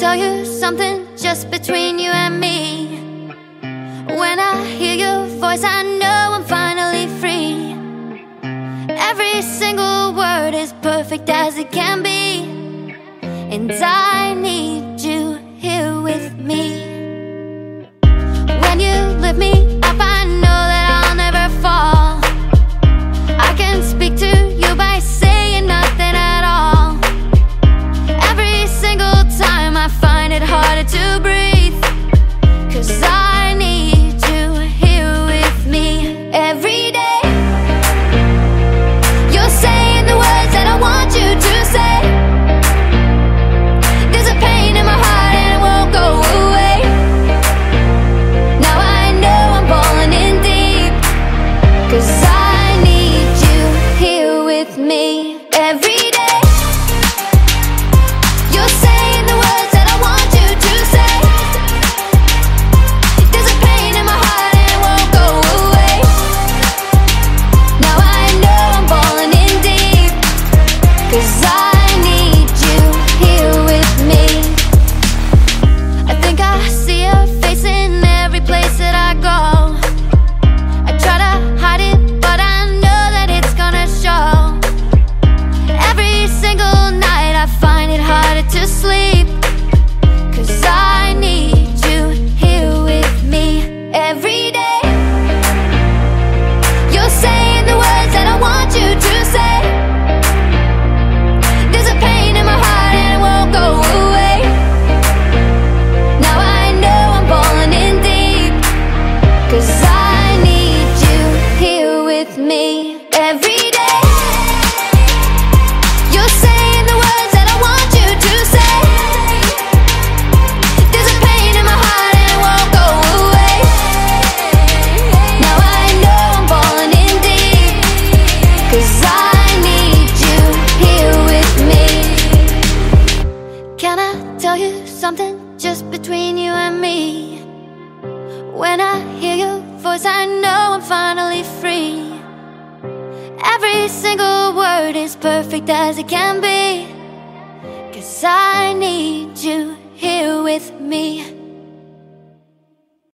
tell you something just between you and me. When I hear your voice, I know I'm finally free. Every single word is perfect as it can be. And I Cause I need you here with me every day. You're saying the words that I want you to say. There's a pain in my heart and won't go away. Now I know I'm falling in I Tell you something just between you and me? When I hear your voice, I know I'm finally free. Every single word is perfect as it can be. Cause I